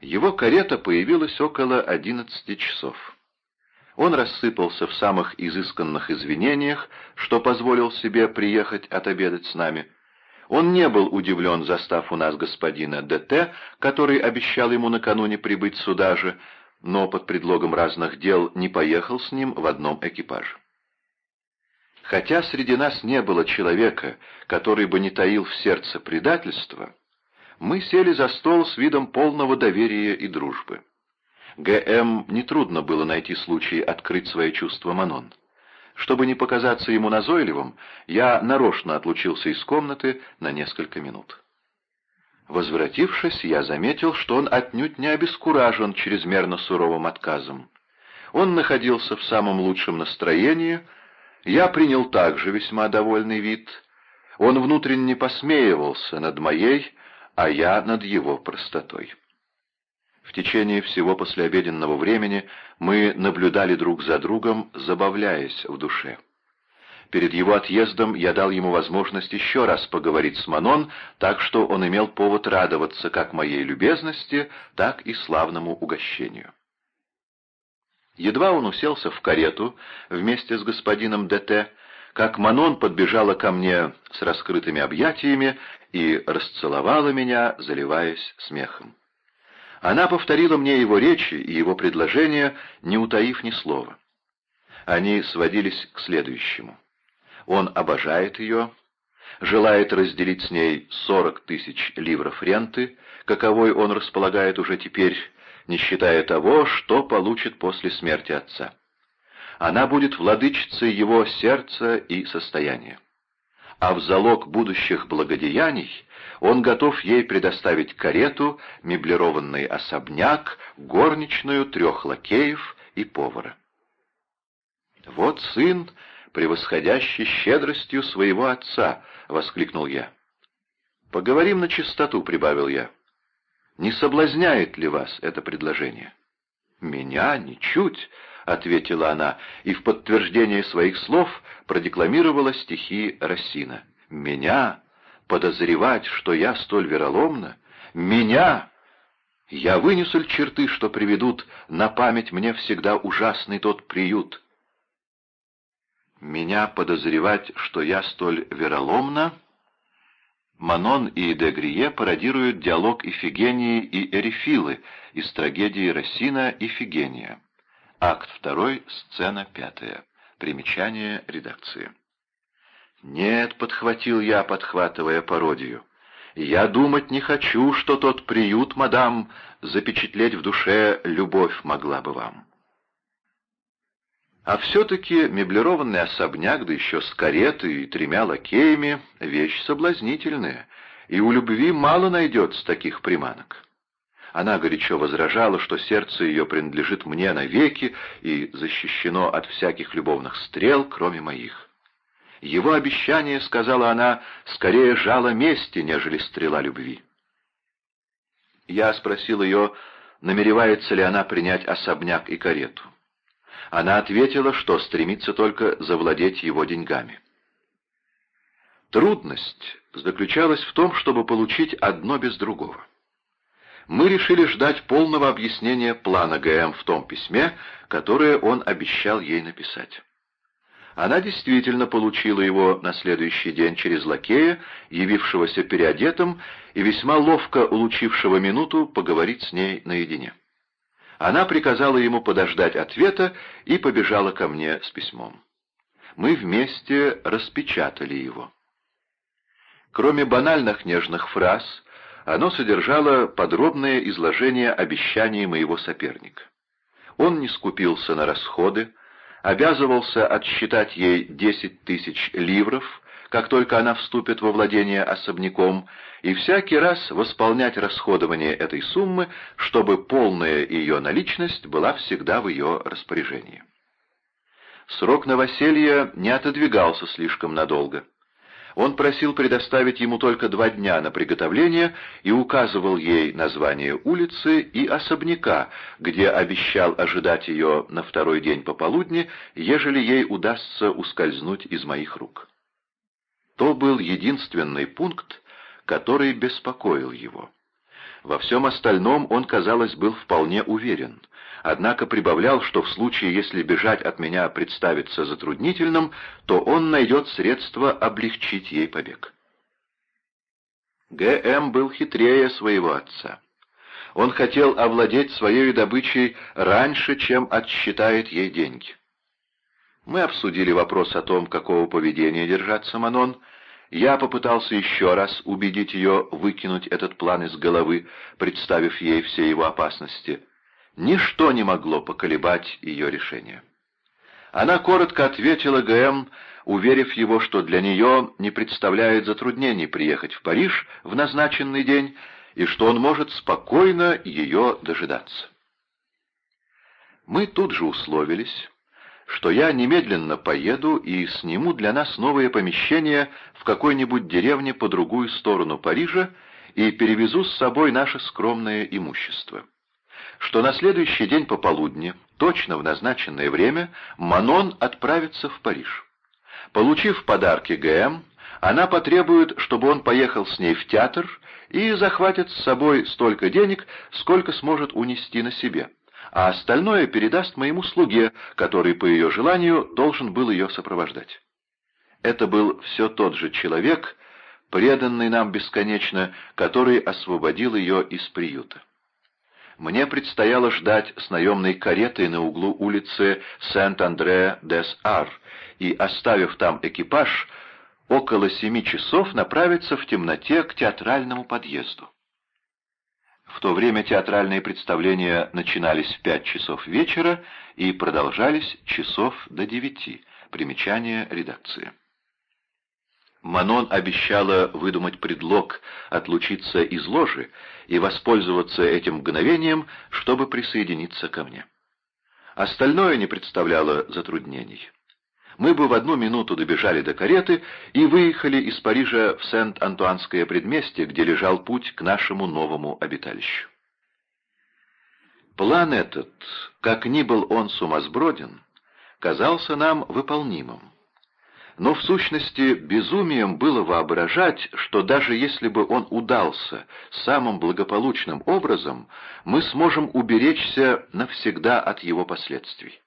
Его карета появилась около одиннадцати часов. Он рассыпался в самых изысканных извинениях, что позволил себе приехать отобедать с нами. Он не был удивлен, застав у нас господина ДТ, который обещал ему накануне прибыть сюда же, но под предлогом разных дел не поехал с ним в одном экипаже. Хотя среди нас не было человека, который бы не таил в сердце предательства, мы сели за стол с видом полного доверия и дружбы. Г.М. нетрудно было найти случай открыть свои чувства Манон. Чтобы не показаться ему назойливым, я нарочно отлучился из комнаты на несколько минут. Возвратившись, я заметил, что он отнюдь не обескуражен чрезмерно суровым отказом. Он находился в самом лучшем настроении, я принял также весьма довольный вид. Он внутренне посмеивался над моей, а я над его простотой. В течение всего послеобеденного времени мы наблюдали друг за другом, забавляясь в душе. Перед его отъездом я дал ему возможность еще раз поговорить с Манон, так что он имел повод радоваться как моей любезности, так и славному угощению. Едва он уселся в карету вместе с господином ДТ, как Манон подбежала ко мне с раскрытыми объятиями и расцеловала меня, заливаясь смехом. Она повторила мне его речи и его предложения, не утаив ни слова. Они сводились к следующему. Он обожает ее, желает разделить с ней сорок тысяч ливров ренты, каковой он располагает уже теперь, не считая того, что получит после смерти отца. Она будет владычицей его сердца и состояния. А в залог будущих благодеяний он готов ей предоставить карету, меблированный особняк, горничную, трех лакеев и повара. «Вот сын, превосходящий щедростью своего отца!» — воскликнул я. «Поговорим на чистоту», — прибавил я. «Не соблазняет ли вас это предложение?» «Меня? Ничуть!» — ответила она, и в подтверждение своих слов продекламировала стихи Рассина. «Меня? подозревать, что я столь вероломна? Меня? Я вынесу ль черты, что приведут на память мне всегда ужасный тот приют? Меня подозревать, что я столь вероломна? Манон и Дегрие пародируют диалог Ифигении и Эрифилы из трагедии Рассина «Ифигения». Акт 2, сцена 5. Примечание редакции. «Нет», — подхватил я, подхватывая пародию, — «я думать не хочу, что тот приют, мадам, запечатлеть в душе любовь могла бы вам». А все-таки меблированный особняк, да еще с каретой и тремя лакеями, вещь соблазнительная, и у любви мало найдется таких приманок. Она горячо возражала, что сердце ее принадлежит мне навеки и защищено от всяких любовных стрел, кроме моих. Его обещание, сказала она, скорее жало мести, нежели стрела любви. Я спросил ее, намеревается ли она принять особняк и карету. Она ответила, что стремится только завладеть его деньгами. Трудность заключалась в том, чтобы получить одно без другого. Мы решили ждать полного объяснения плана ГМ в том письме, которое он обещал ей написать. Она действительно получила его на следующий день через лакея, явившегося переодетым и весьма ловко улучившего минуту поговорить с ней наедине. Она приказала ему подождать ответа и побежала ко мне с письмом. Мы вместе распечатали его. Кроме банальных нежных фраз, оно содержало подробное изложение обещаний моего соперника. Он не скупился на расходы, обязывался отсчитать ей десять тысяч ливров, как только она вступит во владение особняком, и всякий раз восполнять расходование этой суммы, чтобы полная ее наличность была всегда в ее распоряжении. Срок новоселья не отодвигался слишком надолго. Он просил предоставить ему только два дня на приготовление и указывал ей название улицы и особняка, где обещал ожидать ее на второй день пополудни, ежели ей удастся ускользнуть из моих рук. То был единственный пункт, который беспокоил его. Во всем остальном он, казалось, был вполне уверен, однако прибавлял, что в случае, если бежать от меня представится затруднительным, то он найдет средства облегчить ей побег. Г.М. был хитрее своего отца. Он хотел овладеть своей добычей раньше, чем отсчитает ей деньги. Мы обсудили вопрос о том, какого поведения держаться Манон. Я попытался еще раз убедить ее выкинуть этот план из головы, представив ей все его опасности. Ничто не могло поколебать ее решение. Она коротко ответила ГМ, уверив его, что для нее не представляет затруднений приехать в Париж в назначенный день, и что он может спокойно ее дожидаться. Мы тут же условились, что я немедленно поеду и сниму для нас новое помещение в какой-нибудь деревне по другую сторону Парижа и перевезу с собой наше скромное имущество. Что на следующий день пополудни, точно в назначенное время, Манон отправится в Париж. Получив подарки ГМ, она потребует, чтобы он поехал с ней в театр и захватит с собой столько денег, сколько сможет унести на себе, а остальное передаст моему слуге, который, по ее желанию, должен был ее сопровождать. Это был все тот же человек, преданный нам бесконечно, который освободил ее из приюта. Мне предстояло ждать с наемной каретой на углу улицы Сент-Андре-дес-Ар и, оставив там экипаж, около семи часов направиться в темноте к театральному подъезду. В то время театральные представления начинались в пять часов вечера и продолжались часов до девяти. Примечание редакции. Манон обещала выдумать предлог отлучиться из ложи и воспользоваться этим мгновением, чтобы присоединиться ко мне. Остальное не представляло затруднений мы бы в одну минуту добежали до кареты и выехали из Парижа в Сент-Антуанское предместье, где лежал путь к нашему новому обиталищу. План этот, как ни был он сумасброден, казался нам выполнимым. Но в сущности безумием было воображать, что даже если бы он удался самым благополучным образом, мы сможем уберечься навсегда от его последствий.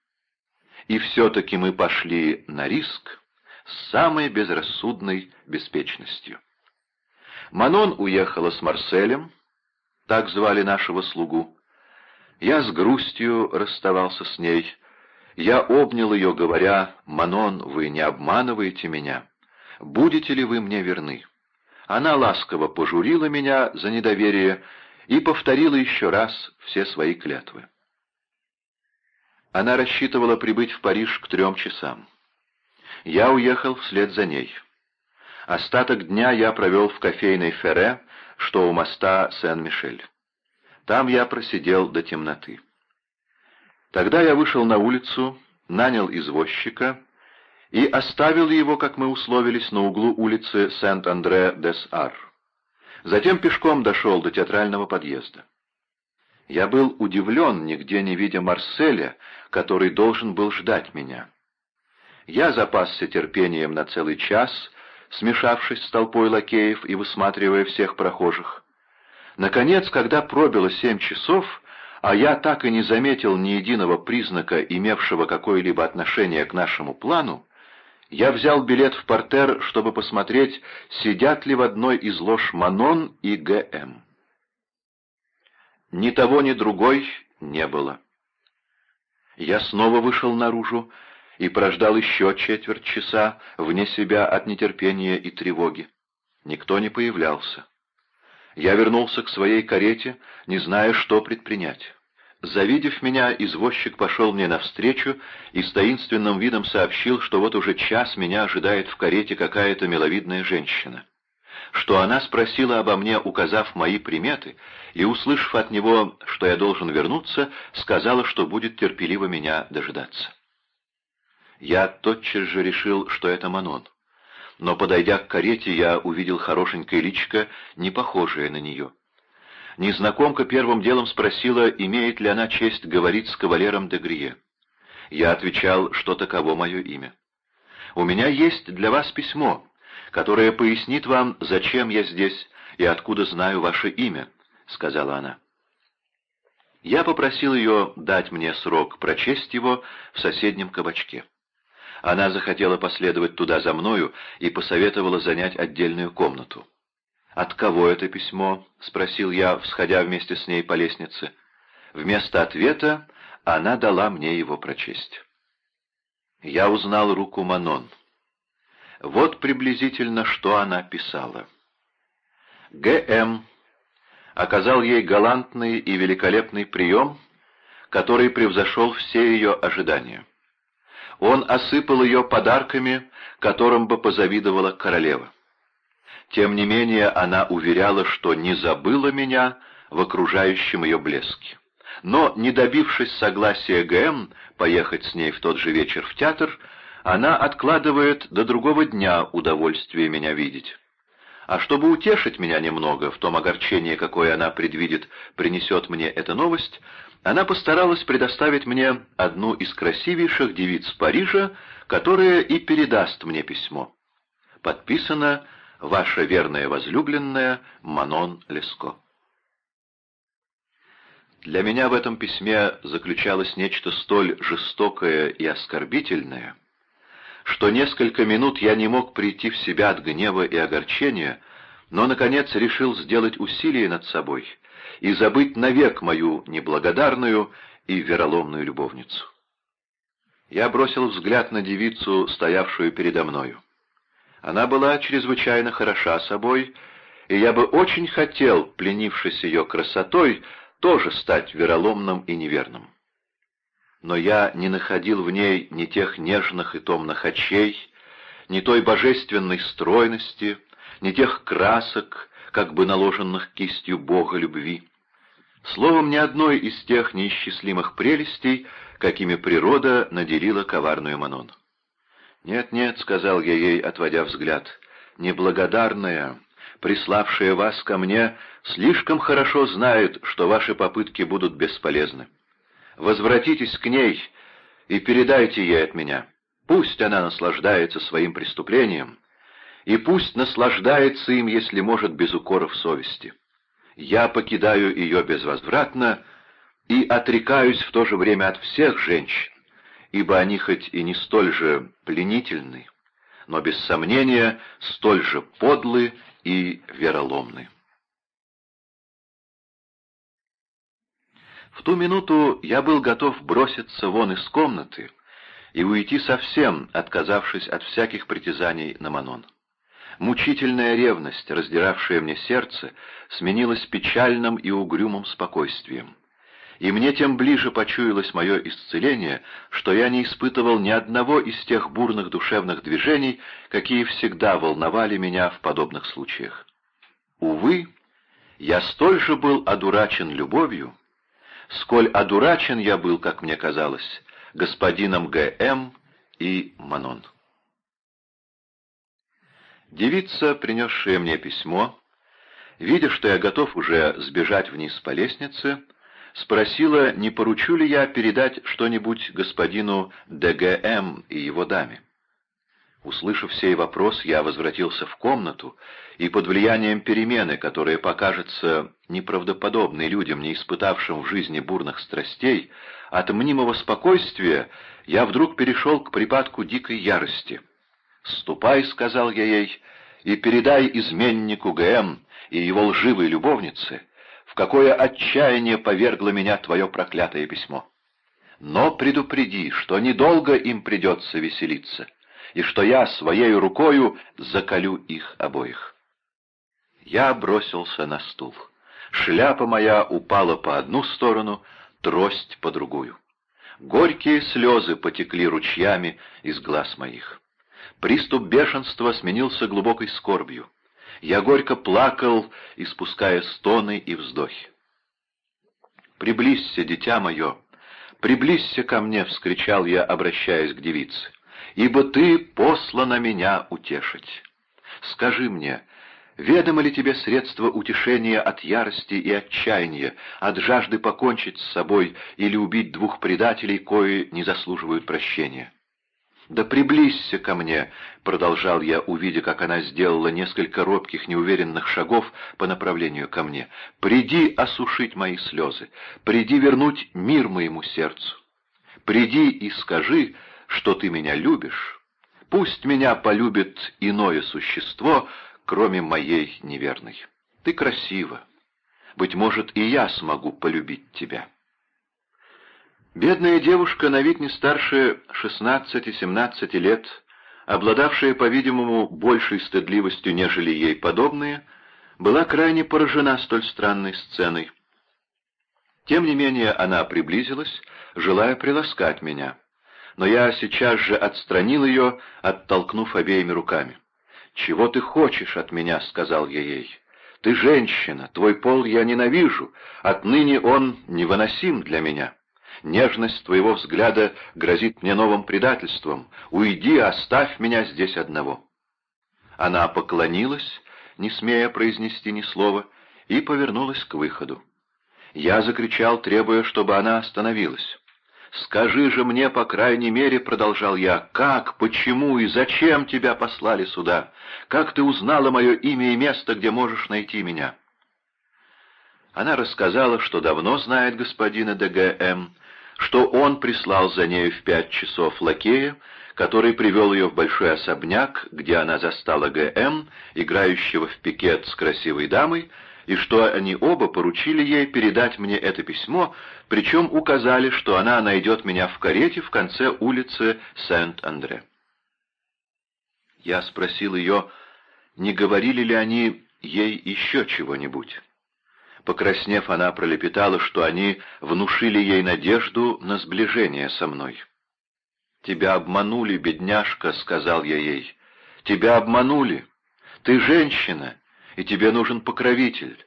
И все-таки мы пошли на риск с самой безрассудной беспечностью. Манон уехала с Марселем, так звали нашего слугу. Я с грустью расставался с ней. Я обнял ее, говоря, «Манон, вы не обманываете меня. Будете ли вы мне верны?» Она ласково пожурила меня за недоверие и повторила еще раз все свои клятвы. Она рассчитывала прибыть в Париж к трем часам. Я уехал вслед за ней. Остаток дня я провел в кофейной Ферре, что у моста Сен-Мишель. Там я просидел до темноты. Тогда я вышел на улицу, нанял извозчика и оставил его, как мы условились, на углу улицы Сент-Андре-дес-Ар. Затем пешком дошел до театрального подъезда. Я был удивлен, нигде не видя Марселя, который должен был ждать меня. Я запасся терпением на целый час, смешавшись с толпой лакеев и высматривая всех прохожих. Наконец, когда пробило семь часов, а я так и не заметил ни единого признака, имевшего какое-либо отношение к нашему плану, я взял билет в портер, чтобы посмотреть, сидят ли в одной из лож Манон и Г.М. Ни того, ни другой не было. Я снова вышел наружу и прождал еще четверть часа вне себя от нетерпения и тревоги. Никто не появлялся. Я вернулся к своей карете, не зная, что предпринять. Завидев меня, извозчик пошел мне навстречу и с таинственным видом сообщил, что вот уже час меня ожидает в карете какая-то миловидная женщина что она спросила обо мне, указав мои приметы, и, услышав от него, что я должен вернуться, сказала, что будет терпеливо меня дожидаться. Я тотчас же решил, что это Манон. Но, подойдя к карете, я увидел хорошенькое личико, не похожее на нее. Незнакомка первым делом спросила, имеет ли она честь говорить с кавалером де Грие. Я отвечал, что таково мое имя. «У меня есть для вас письмо», которая пояснит вам, зачем я здесь и откуда знаю ваше имя», сказала она. Я попросил ее дать мне срок прочесть его в соседнем кабачке. Она захотела последовать туда за мною и посоветовала занять отдельную комнату. «От кого это письмо?» — спросил я, всходя вместе с ней по лестнице. Вместо ответа она дала мне его прочесть. Я узнал руку Манон. Вот приблизительно, что она писала. Г.М. оказал ей галантный и великолепный прием, который превзошел все ее ожидания. Он осыпал ее подарками, которым бы позавидовала королева. Тем не менее она уверяла, что не забыла меня в окружающем ее блеске. Но, не добившись согласия ГМ поехать с ней в тот же вечер в театр, она откладывает до другого дня удовольствие меня видеть. А чтобы утешить меня немного в том огорчении, какое она предвидит, принесет мне эта новость, она постаралась предоставить мне одну из красивейших девиц Парижа, которая и передаст мне письмо. Подписано «Ваша верная возлюбленная Манон Леско». Для меня в этом письме заключалось нечто столь жестокое и оскорбительное, что несколько минут я не мог прийти в себя от гнева и огорчения, но, наконец, решил сделать усилие над собой и забыть навек мою неблагодарную и вероломную любовницу. Я бросил взгляд на девицу, стоявшую передо мною. Она была чрезвычайно хороша собой, и я бы очень хотел, пленившись ее красотой, тоже стать вероломным и неверным. Но я не находил в ней ни тех нежных и томных очей, ни той божественной стройности, ни тех красок, как бы наложенных кистью Бога любви. Словом, ни одной из тех неисчислимых прелестей, какими природа наделила коварную Манон. «Нет-нет», — сказал я ей, отводя взгляд, — «неблагодарная, приславшая вас ко мне, слишком хорошо знает, что ваши попытки будут бесполезны. Возвратитесь к ней и передайте ей от меня. Пусть она наслаждается своим преступлением, и пусть наслаждается им, если может, без укоров совести. Я покидаю ее безвозвратно и отрекаюсь в то же время от всех женщин, ибо они хоть и не столь же пленительны, но без сомнения столь же подлы и вероломны. В ту минуту я был готов броситься вон из комнаты и уйти совсем, отказавшись от всяких притязаний на Манон. Мучительная ревность, раздиравшая мне сердце, сменилась печальным и угрюмым спокойствием и мне тем ближе почуялось мое исцеление, что я не испытывал ни одного из тех бурных душевных движений, какие всегда волновали меня в подобных случаях. Увы, я столь же был одурачен любовью, сколь одурачен я был, как мне казалось, господином Г.М. и Манон. Девица, принесшая мне письмо, видя, что я готов уже сбежать вниз по лестнице, спросила, не поручу ли я передать что-нибудь господину ДГМ и его даме. Услышав сей вопрос, я возвратился в комнату, и под влиянием перемены, которая покажется неправдоподобной людям, не испытавшим в жизни бурных страстей, от мнимого спокойствия я вдруг перешел к припадку дикой ярости. «Ступай», — сказал я ей, — «и передай изменнику ГМ и его лживой любовнице, в какое отчаяние повергло меня твое проклятое письмо. Но предупреди, что недолго им придется веселиться, и что я своей рукою закалю их обоих. Я бросился на стул. Шляпа моя упала по одну сторону, трость по другую. Горькие слезы потекли ручьями из глаз моих. Приступ бешенства сменился глубокой скорбью. Я горько плакал, испуская стоны и вздохи. «Приблизься, дитя мое! Приблизься ко мне!» — вскричал я, обращаясь к девице. «Ибо ты послана меня утешить. Скажи мне, ведомо ли тебе средство утешения от ярости и отчаяния, от жажды покончить с собой или убить двух предателей, кои не заслуживают прощения?» «Да приблизься ко мне», — продолжал я, увидя, как она сделала несколько робких, неуверенных шагов по направлению ко мне. «Приди осушить мои слезы, приди вернуть мир моему сердцу. Приди и скажи, что ты меня любишь. Пусть меня полюбит иное существо, кроме моей неверной. Ты красива. Быть может, и я смогу полюбить тебя». Бедная девушка, на вид не старше 16-17 лет, обладавшая, по-видимому, большей стыдливостью, нежели ей подобные, была крайне поражена столь странной сценой. Тем не менее она приблизилась, желая приласкать меня, но я сейчас же отстранил ее, оттолкнув обеими руками. «Чего ты хочешь от меня?» — сказал я ей. «Ты женщина, твой пол я ненавижу, отныне он невыносим для меня». Нежность твоего взгляда грозит мне новым предательством. Уйди, оставь меня здесь одного». Она поклонилась, не смея произнести ни слова, и повернулась к выходу. Я закричал, требуя, чтобы она остановилась. «Скажи же мне, по крайней мере, — продолжал я, — как, почему и зачем тебя послали сюда? Как ты узнала мое имя и место, где можешь найти меня?» Она рассказала, что давно знает господина ДГМ, что он прислал за нею в пять часов лакея, который привел ее в большой особняк, где она застала ГМ, играющего в пикет с красивой дамой, и что они оба поручили ей передать мне это письмо, причем указали, что она найдет меня в карете в конце улицы Сент-Андре. Я спросил ее, не говорили ли они ей еще чего-нибудь. Покраснев, она пролепетала, что они внушили ей надежду на сближение со мной. «Тебя обманули, бедняжка», — сказал я ей. «Тебя обманули. Ты женщина, и тебе нужен покровитель.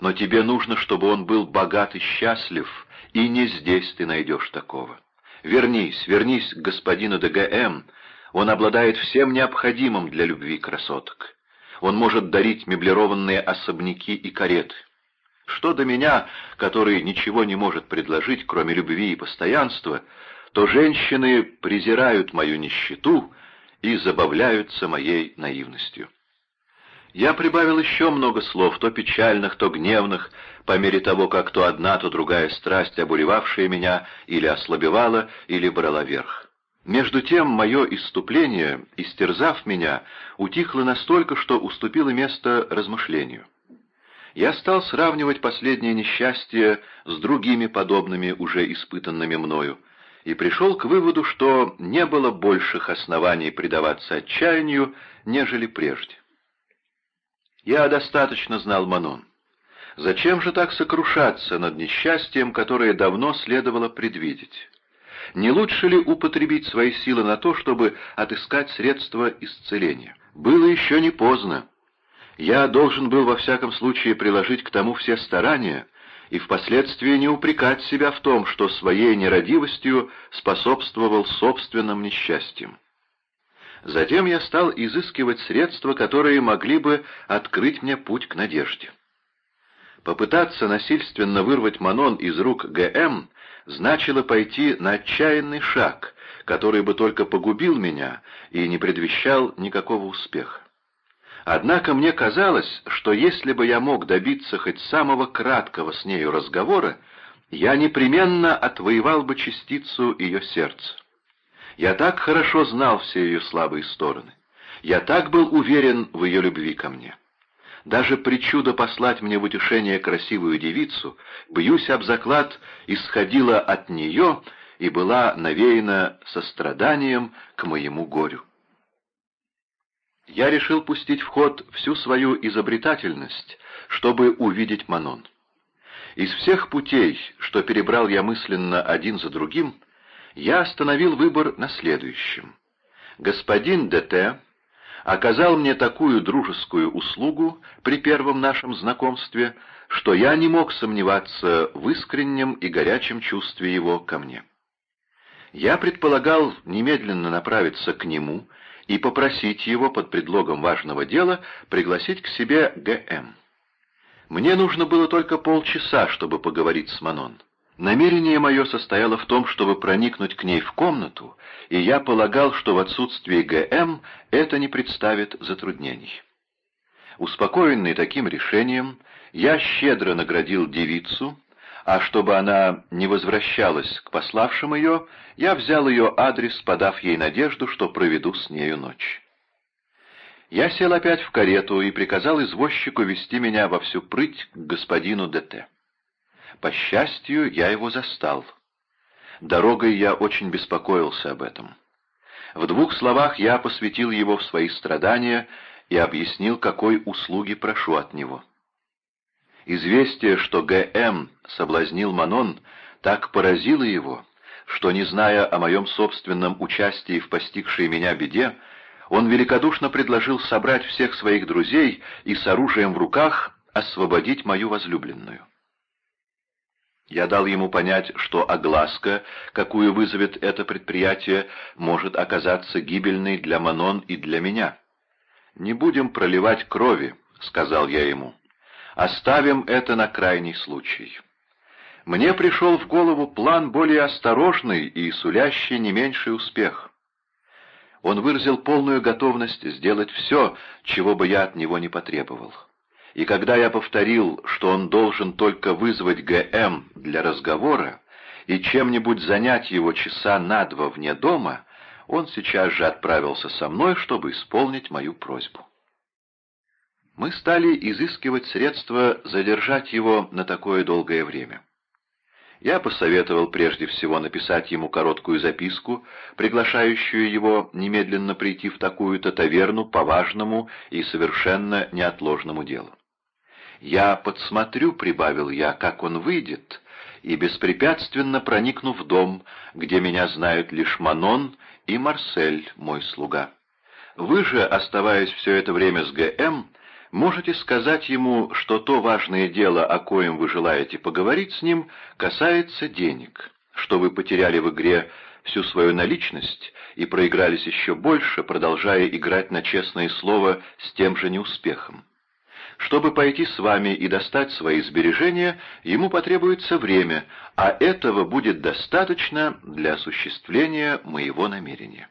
Но тебе нужно, чтобы он был богат и счастлив, и не здесь ты найдешь такого. Вернись, вернись к господину ДГМ. Он обладает всем необходимым для любви красоток. Он может дарить меблированные особняки и кареты. Что до меня, который ничего не может предложить, кроме любви и постоянства, то женщины презирают мою нищету и забавляются моей наивностью. Я прибавил еще много слов, то печальных, то гневных, по мере того, как то одна, то другая страсть, обуревавшая меня, или ослабевала, или брала верх. Между тем, мое иступление, истерзав меня, утихло настолько, что уступило место размышлению я стал сравнивать последнее несчастье с другими подобными, уже испытанными мною, и пришел к выводу, что не было больших оснований предаваться отчаянию, нежели прежде. Я достаточно знал Манон. Зачем же так сокрушаться над несчастьем, которое давно следовало предвидеть? Не лучше ли употребить свои силы на то, чтобы отыскать средства исцеления? Было еще не поздно. Я должен был во всяком случае приложить к тому все старания и впоследствии не упрекать себя в том, что своей нерадивостью способствовал собственным несчастьям. Затем я стал изыскивать средства, которые могли бы открыть мне путь к надежде. Попытаться насильственно вырвать Манон из рук ГМ значило пойти на отчаянный шаг, который бы только погубил меня и не предвещал никакого успеха. Однако мне казалось, что если бы я мог добиться хоть самого краткого с нею разговора, я непременно отвоевал бы частицу ее сердца. Я так хорошо знал все ее слабые стороны. Я так был уверен в ее любви ко мне. Даже причуда послать мне в утешение красивую девицу, бьюсь об заклад, исходила от нее и была навеяна состраданием к моему горю я решил пустить в ход всю свою изобретательность, чтобы увидеть Манон. Из всех путей, что перебрал я мысленно один за другим, я остановил выбор на следующем. Господин ДТ оказал мне такую дружескую услугу при первом нашем знакомстве, что я не мог сомневаться в искреннем и горячем чувстве его ко мне. Я предполагал немедленно направиться к нему и попросить его под предлогом важного дела пригласить к себе ГМ. Мне нужно было только полчаса, чтобы поговорить с Манон. Намерение мое состояло в том, чтобы проникнуть к ней в комнату, и я полагал, что в отсутствии ГМ это не представит затруднений. Успокоенный таким решением, я щедро наградил девицу, а чтобы она не возвращалась к пославшим ее, я взял ее адрес, подав ей надежду, что проведу с нею ночь. Я сел опять в карету и приказал извозчику вести меня во всю прыть к господину ДТ. По счастью, я его застал. Дорогой я очень беспокоился об этом. В двух словах я посвятил его в свои страдания и объяснил, какой услуги прошу от него. Известие, что Г.М. соблазнил Манон, так поразило его, что, не зная о моем собственном участии в постигшей меня беде, он великодушно предложил собрать всех своих друзей и с оружием в руках освободить мою возлюбленную. Я дал ему понять, что огласка, какую вызовет это предприятие, может оказаться гибельной для Манон и для меня. «Не будем проливать крови», — сказал я ему. «Оставим это на крайний случай». Мне пришел в голову план более осторожный и сулящий не меньший успех. Он выразил полную готовность сделать все, чего бы я от него не потребовал. И когда я повторил, что он должен только вызвать ГМ для разговора и чем-нибудь занять его часа на два вне дома, он сейчас же отправился со мной, чтобы исполнить мою просьбу. Мы стали изыскивать средства задержать его на такое долгое время. Я посоветовал прежде всего написать ему короткую записку, приглашающую его немедленно прийти в такую-то таверну по важному и совершенно неотложному делу. «Я подсмотрю», — прибавил я, — «как он выйдет», и беспрепятственно проникну в дом, где меня знают лишь Манон и Марсель, мой слуга. Вы же, оставаясь все это время с ГМ, можете сказать ему, что то важное дело, о коем вы желаете поговорить с ним, касается денег, что вы потеряли в игре всю свою наличность и проигрались еще больше, продолжая играть на честное слово с тем же неуспехом. Чтобы пойти с вами и достать свои сбережения, ему потребуется время, а этого будет достаточно для осуществления моего намерения.